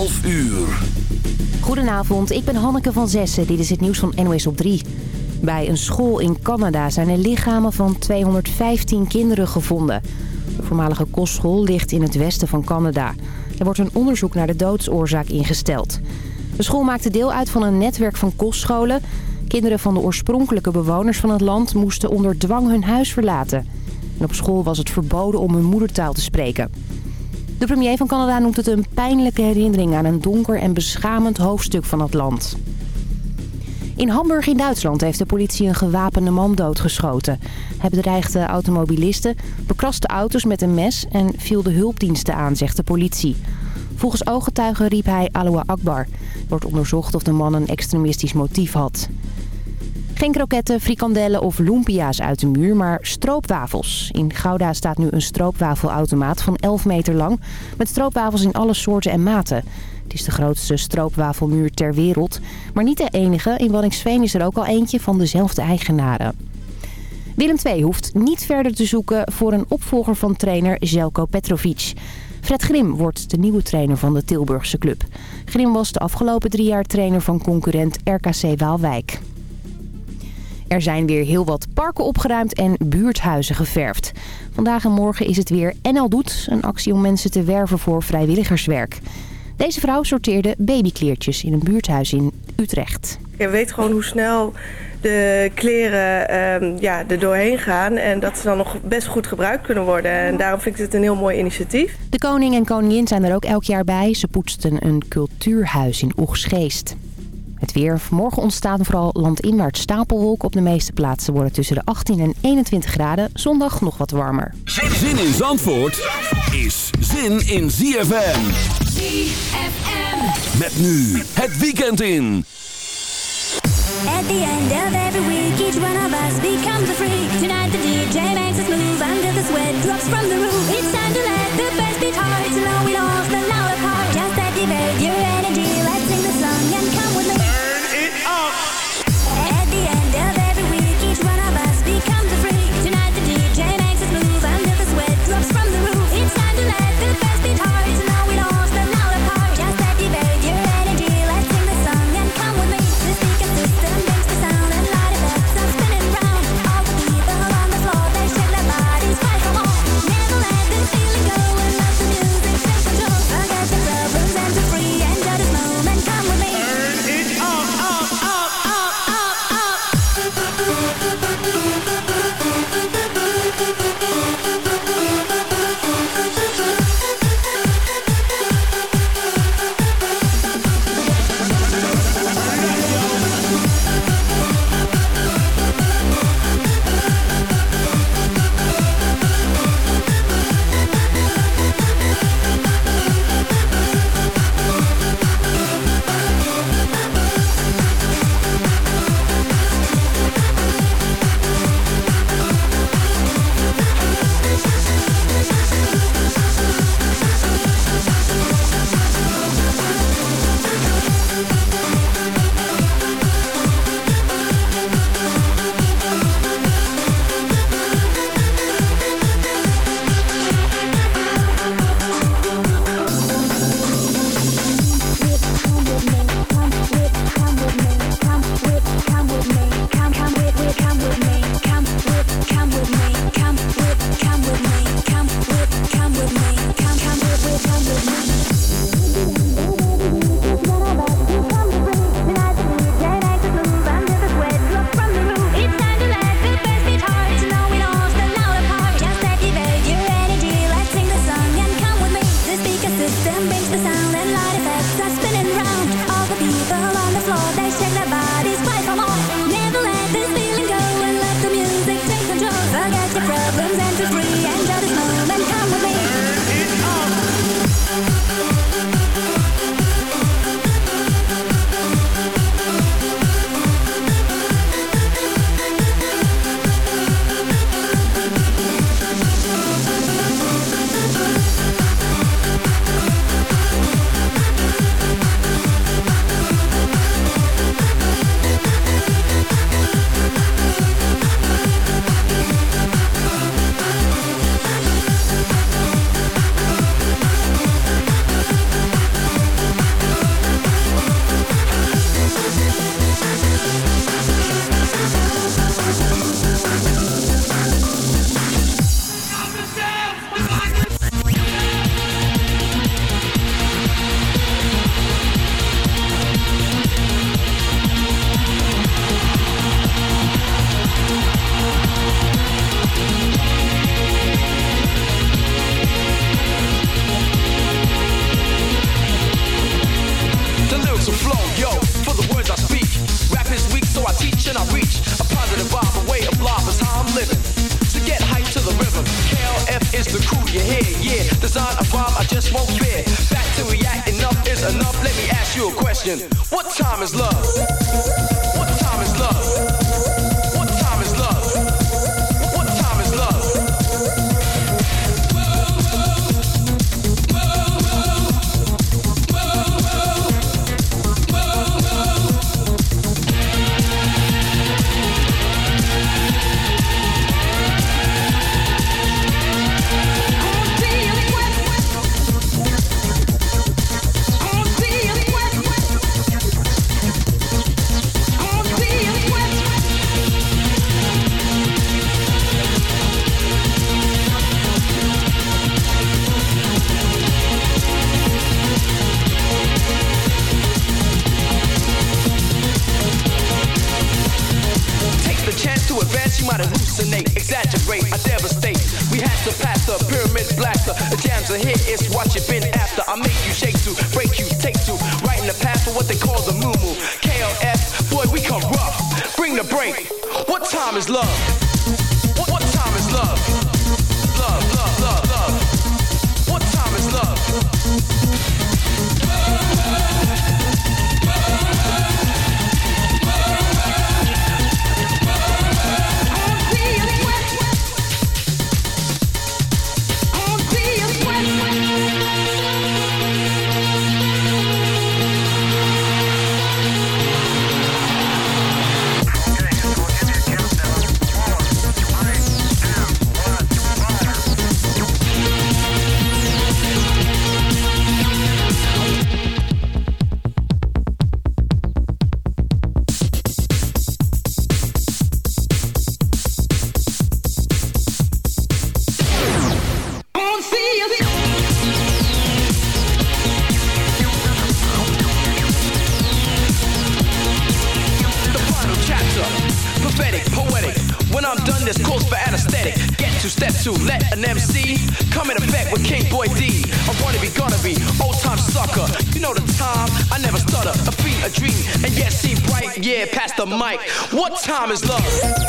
12 uur. Goedenavond, ik ben Hanneke van Zessen. Dit is het nieuws van NOS op 3. Bij een school in Canada zijn er lichamen van 215 kinderen gevonden. De voormalige kostschool ligt in het westen van Canada. Er wordt een onderzoek naar de doodsoorzaak ingesteld. De school maakte deel uit van een netwerk van kostscholen. Kinderen van de oorspronkelijke bewoners van het land moesten onder dwang hun huis verlaten. En op school was het verboden om hun moedertaal te spreken. De premier van Canada noemt het een pijnlijke herinnering aan een donker en beschamend hoofdstuk van het land. In Hamburg in Duitsland heeft de politie een gewapende man doodgeschoten. Hij bedreigde automobilisten, bekraste auto's met een mes en viel de hulpdiensten aan, zegt de politie. Volgens ooggetuigen riep hij Aloha Akbar. Wordt onderzocht of de man een extremistisch motief had. Geen kroketten, frikandellen of lumpia's uit de muur, maar stroopwafels. In Gouda staat nu een stroopwafelautomaat van 11 meter lang... met stroopwafels in alle soorten en maten. Het is de grootste stroopwafelmuur ter wereld. Maar niet de enige. In Waddinxveen is er ook al eentje van dezelfde eigenaren. Willem II hoeft niet verder te zoeken voor een opvolger van trainer Zelko Petrovic. Fred Grim wordt de nieuwe trainer van de Tilburgse club. Grim was de afgelopen drie jaar trainer van concurrent RKC Waalwijk. Er zijn weer heel wat parken opgeruimd en buurthuizen geverfd. Vandaag en morgen is het weer NL Doet, een actie om mensen te werven voor vrijwilligerswerk. Deze vrouw sorteerde babykleertjes in een buurthuis in Utrecht. Je weet gewoon hoe snel de kleren ehm, ja, er doorheen gaan en dat ze dan nog best goed gebruikt kunnen worden. En daarom vind ik het een heel mooi initiatief. De koning en koningin zijn er ook elk jaar bij. Ze poetsten een cultuurhuis in Oegsgeest. Het weer. Morgen ontstaan vooral landinwaarts stapelwolken. Op de meeste plaatsen worden tussen de 18 en 21 graden. Zondag nog wat warmer. Zin in Zandvoort is zin in ZFM. ZFM. Met nu het weekend in. At the end of every week, each one of us becomes a freak. Tonight the DJ makes us move under the sweat drops from the roof. It's time to let the bass beat hard, so now we lost the louder part. Just activate your energy, let's sing the song and come you a question. What time is love? time is love.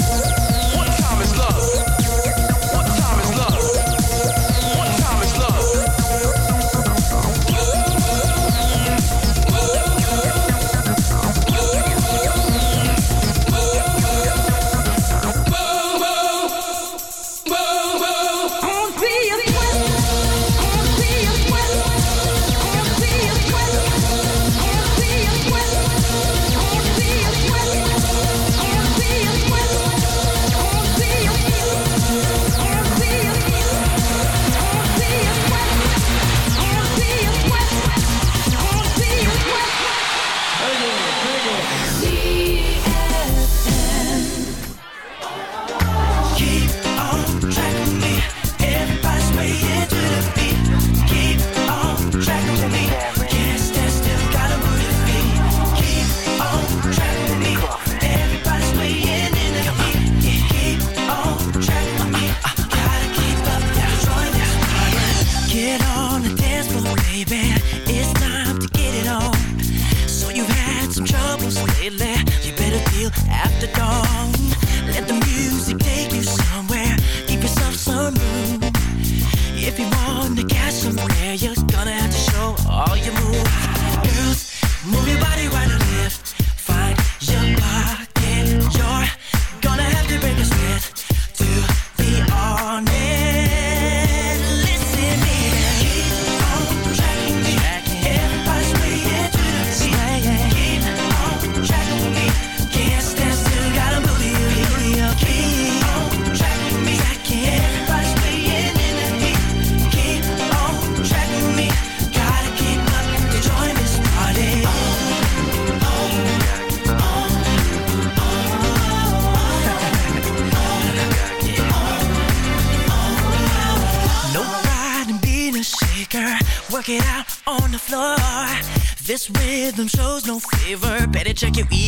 check it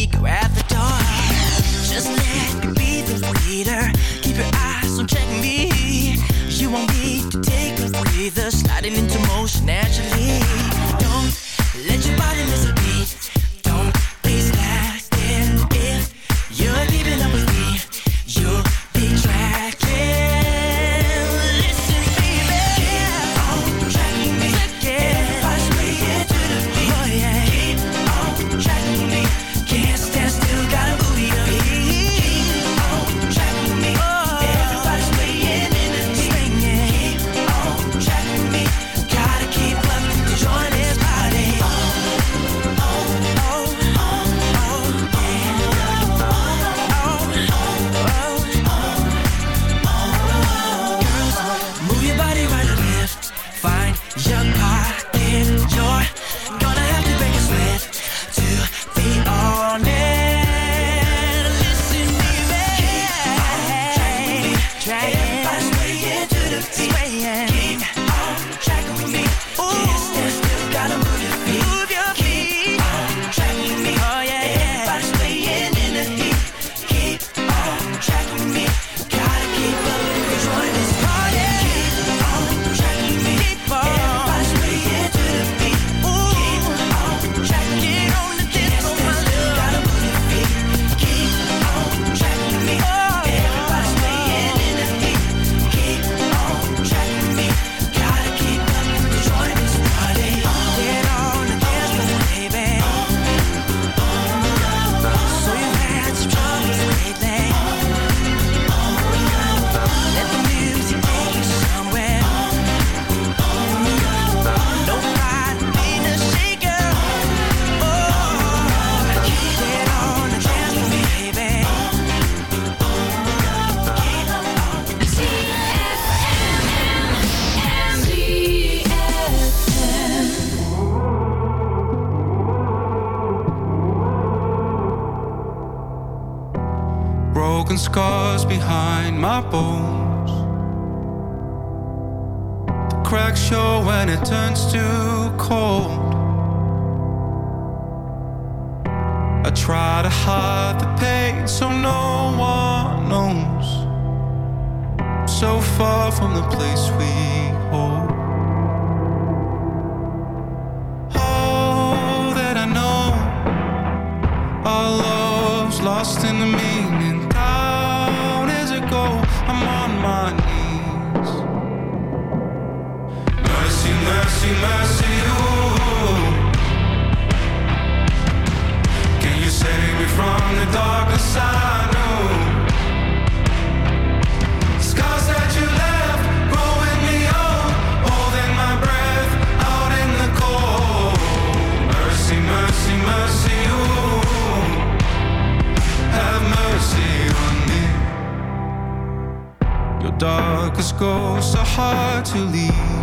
when it turns too cold. I try to hide the pain so no one knows. So far from the place we hold. All that I know, our love's lost in the meaning. Down as it go, I'm on my knees. Darkest ghosts are hard to leave.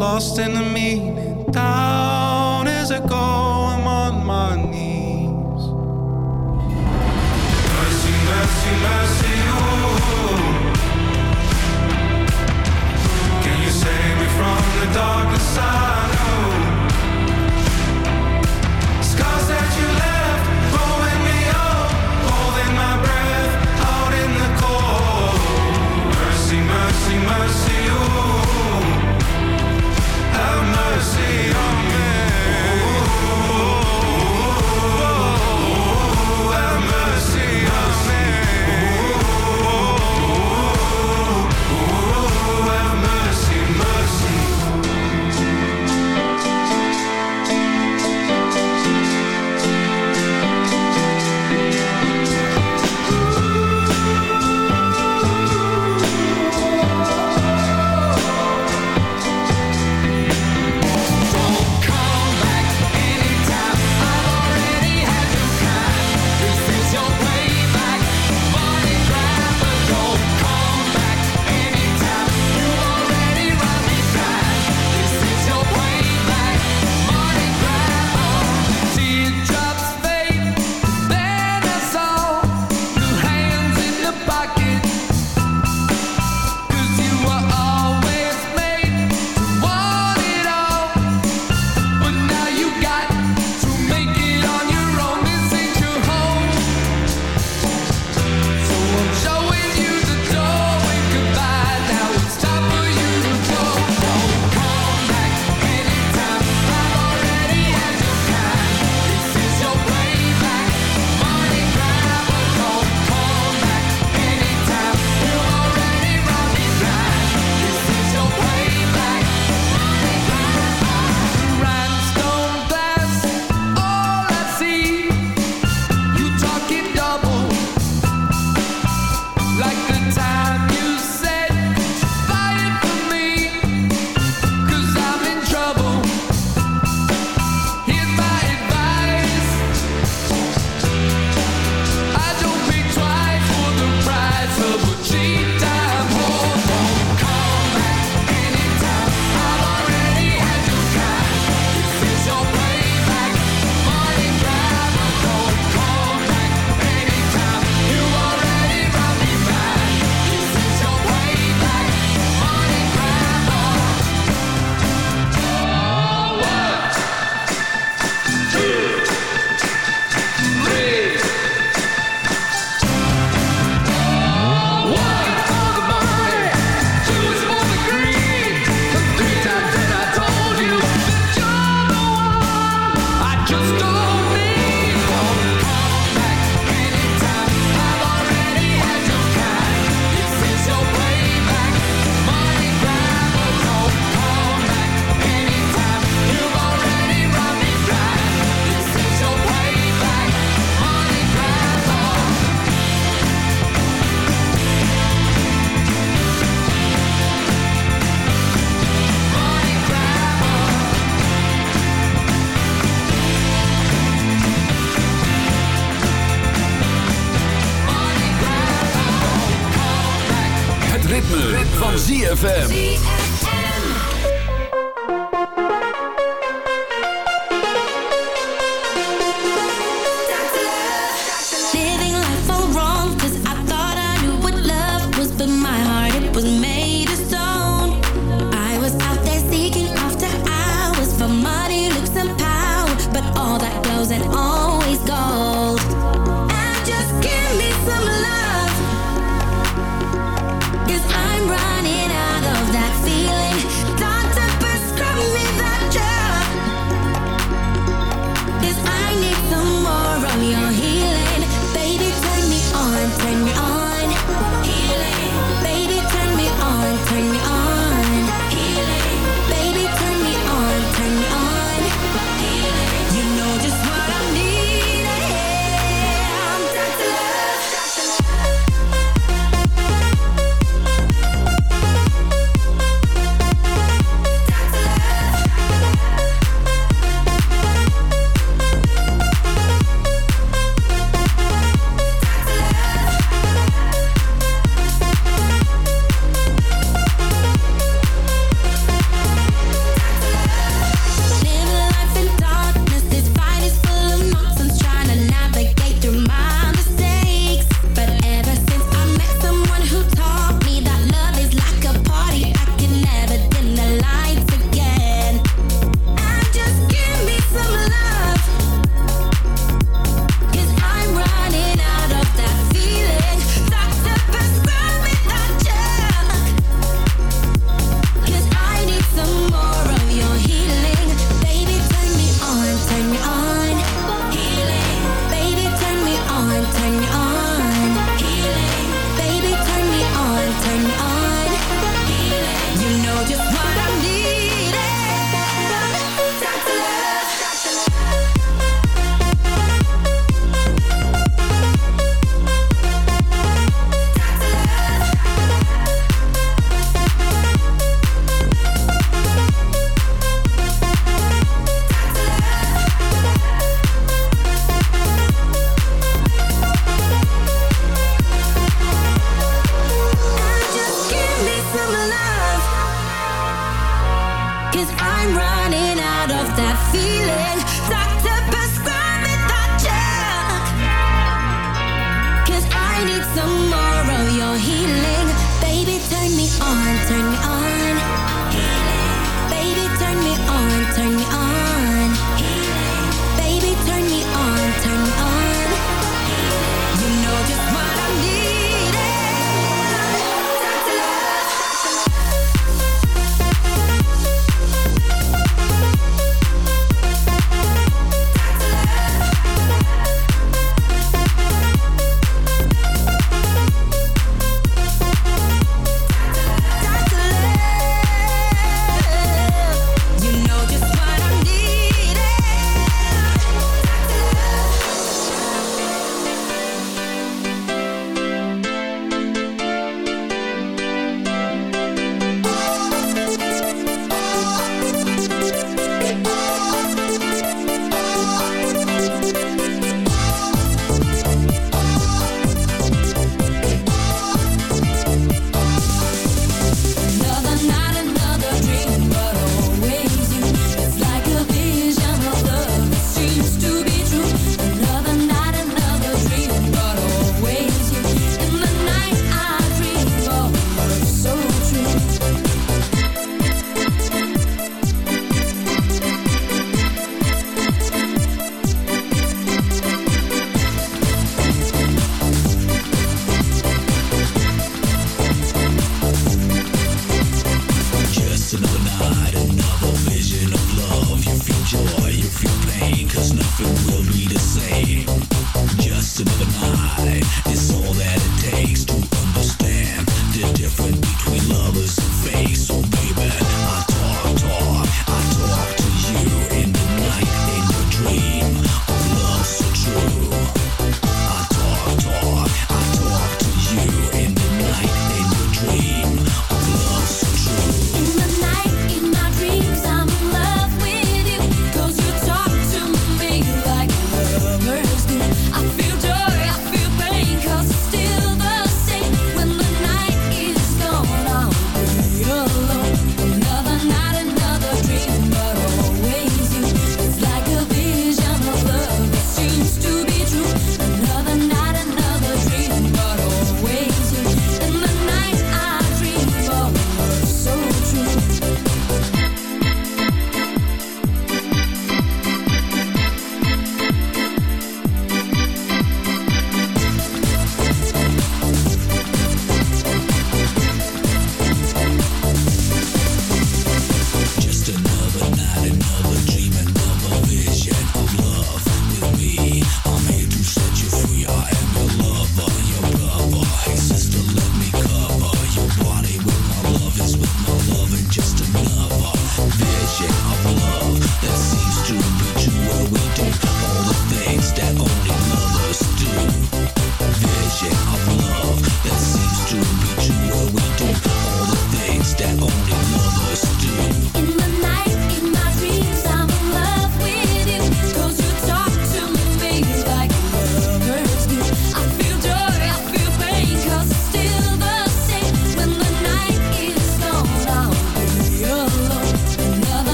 Lost in the meaning. Down is I go,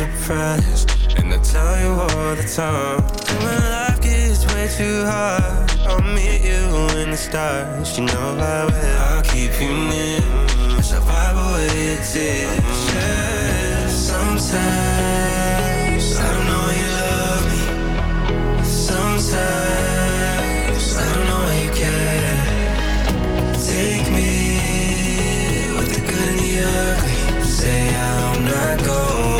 surprised. And I tell you all the time When life gets way too hard. I'll meet you in the stars You know I will. I'll keep you near As I vibe away a tear Sometimes I don't know you love me. Sometimes I don't know you care. Take me With the good and the ugly. Say I'm not going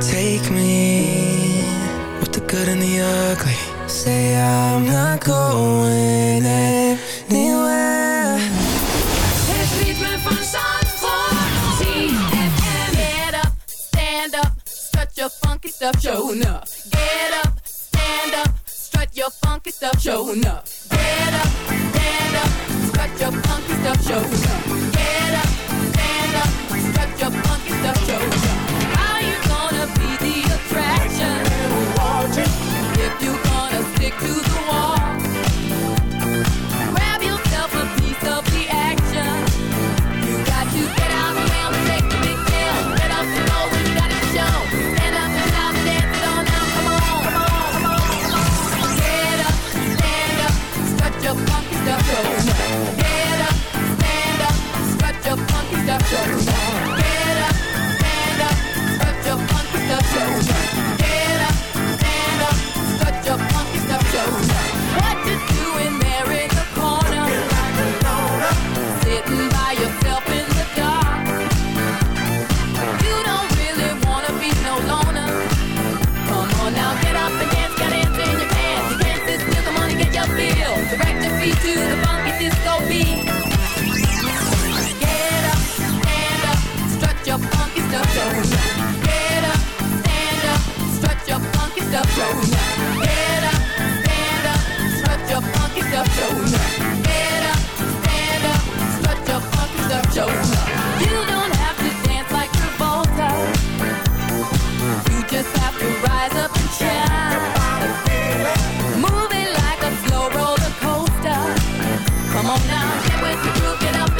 Take me with the good and the ugly. Say I'm not going anywhere. Het ritme van Zandvoort. ZFM. Get up, stand up, strut your funky stuff, show up. Get up, stand up, strut your funky stuff, show up. Get up, stand up, strut your funky stuff, show up. with the it up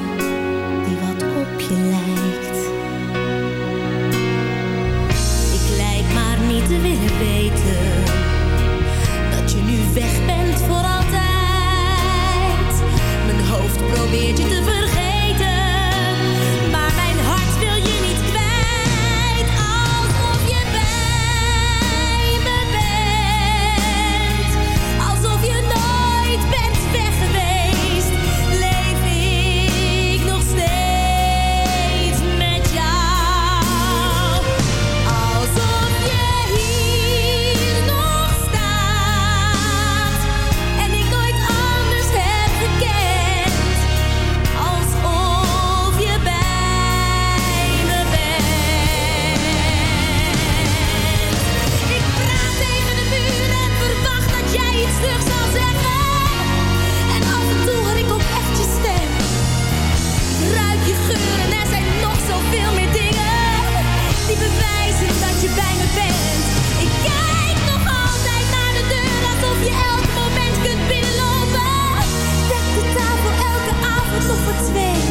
tu te veux. things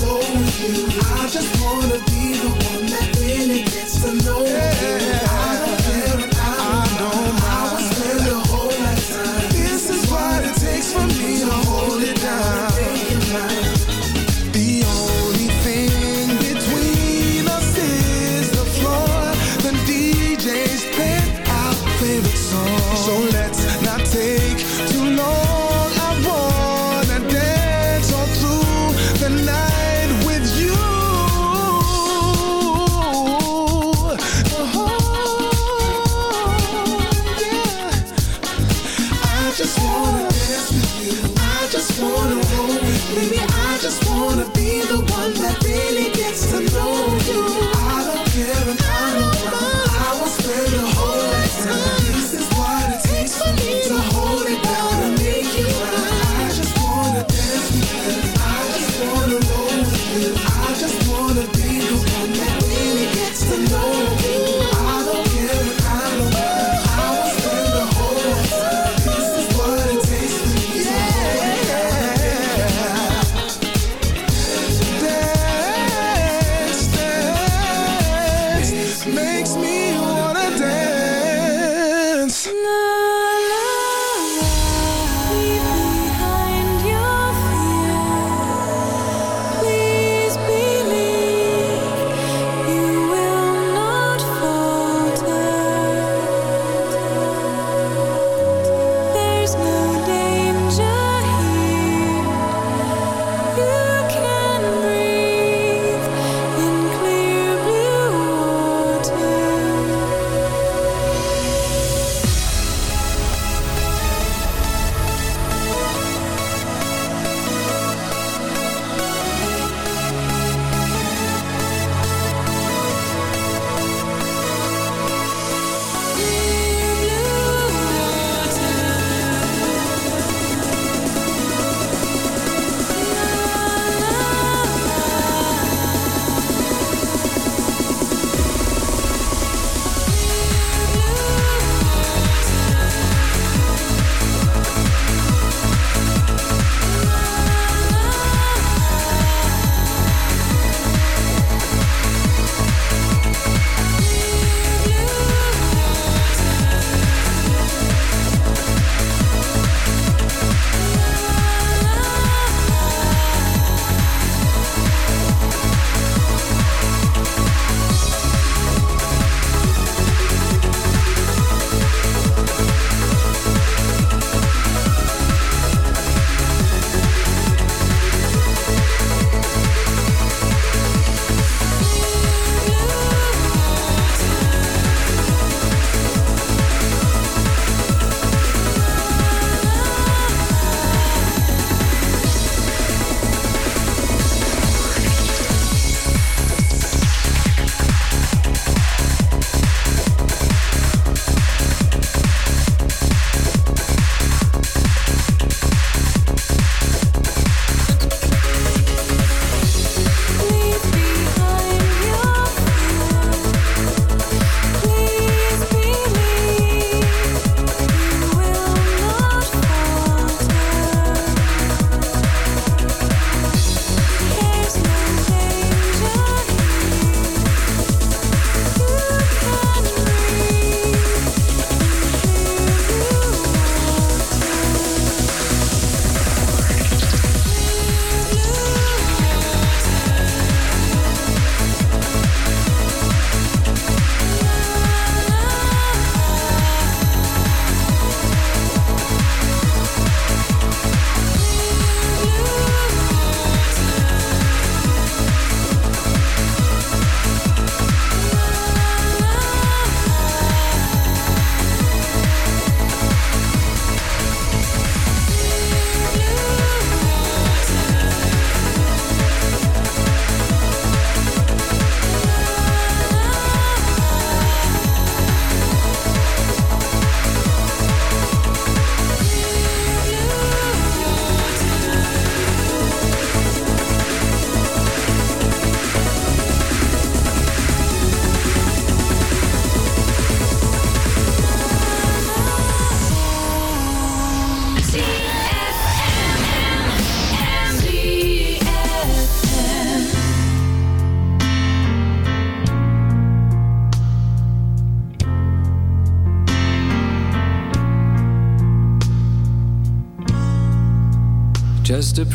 with you. I just wanna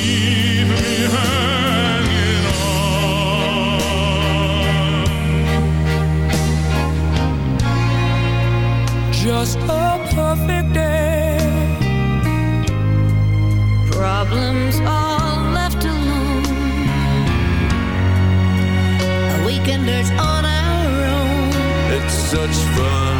keep me hanging on. Just a perfect day. Problems all left alone. A weekenders on our own. It's such fun.